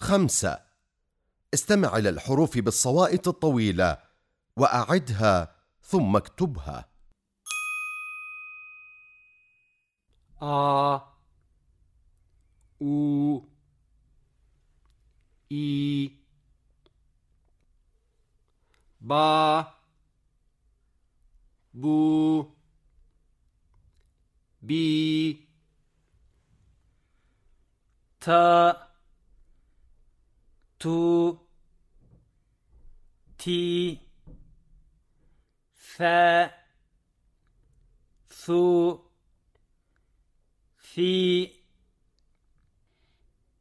خمسة. استمع إلى الحروف بالصوائت الطويلة وأعدها ثم اكتبها. آ أو إي با بو بي تا تو تي ثا ثو في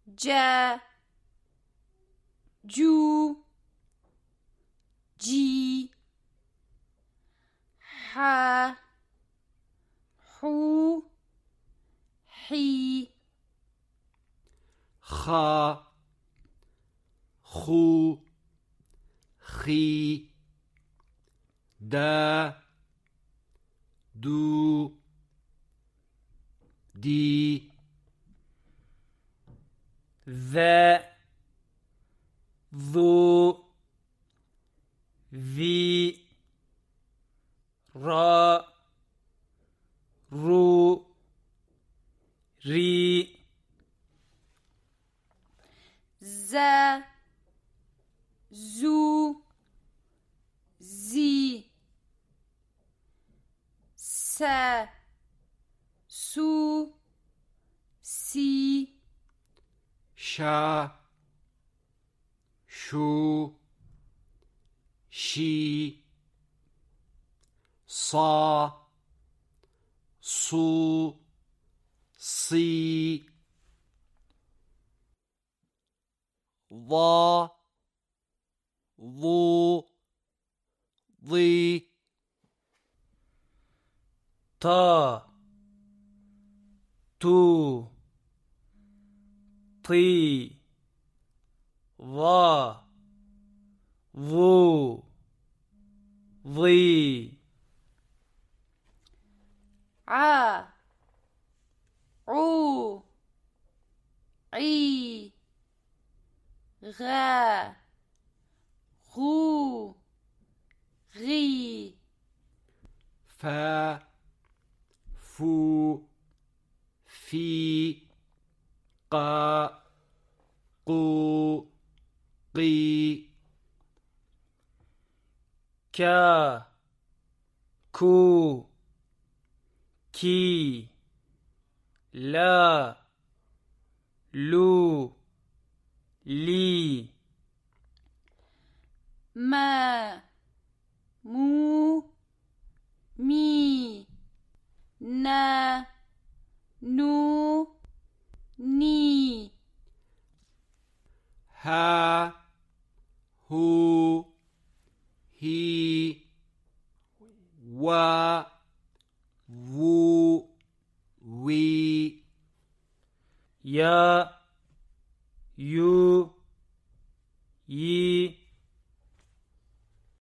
جا جو جي ح حو حي خا خو خي دا دو دي ذا ذو ذي را رو ري se su. Si. Şa. Şu. Şi. Sa. Su. Si. Va. Vu. Zi تا تو طي ضا ضو ضي ع عو عي غا غو غي فا في قا قو قي كا كو كي لا لو لي ما مو مي نا nu ni. Ha hu he wa wu we ya you ye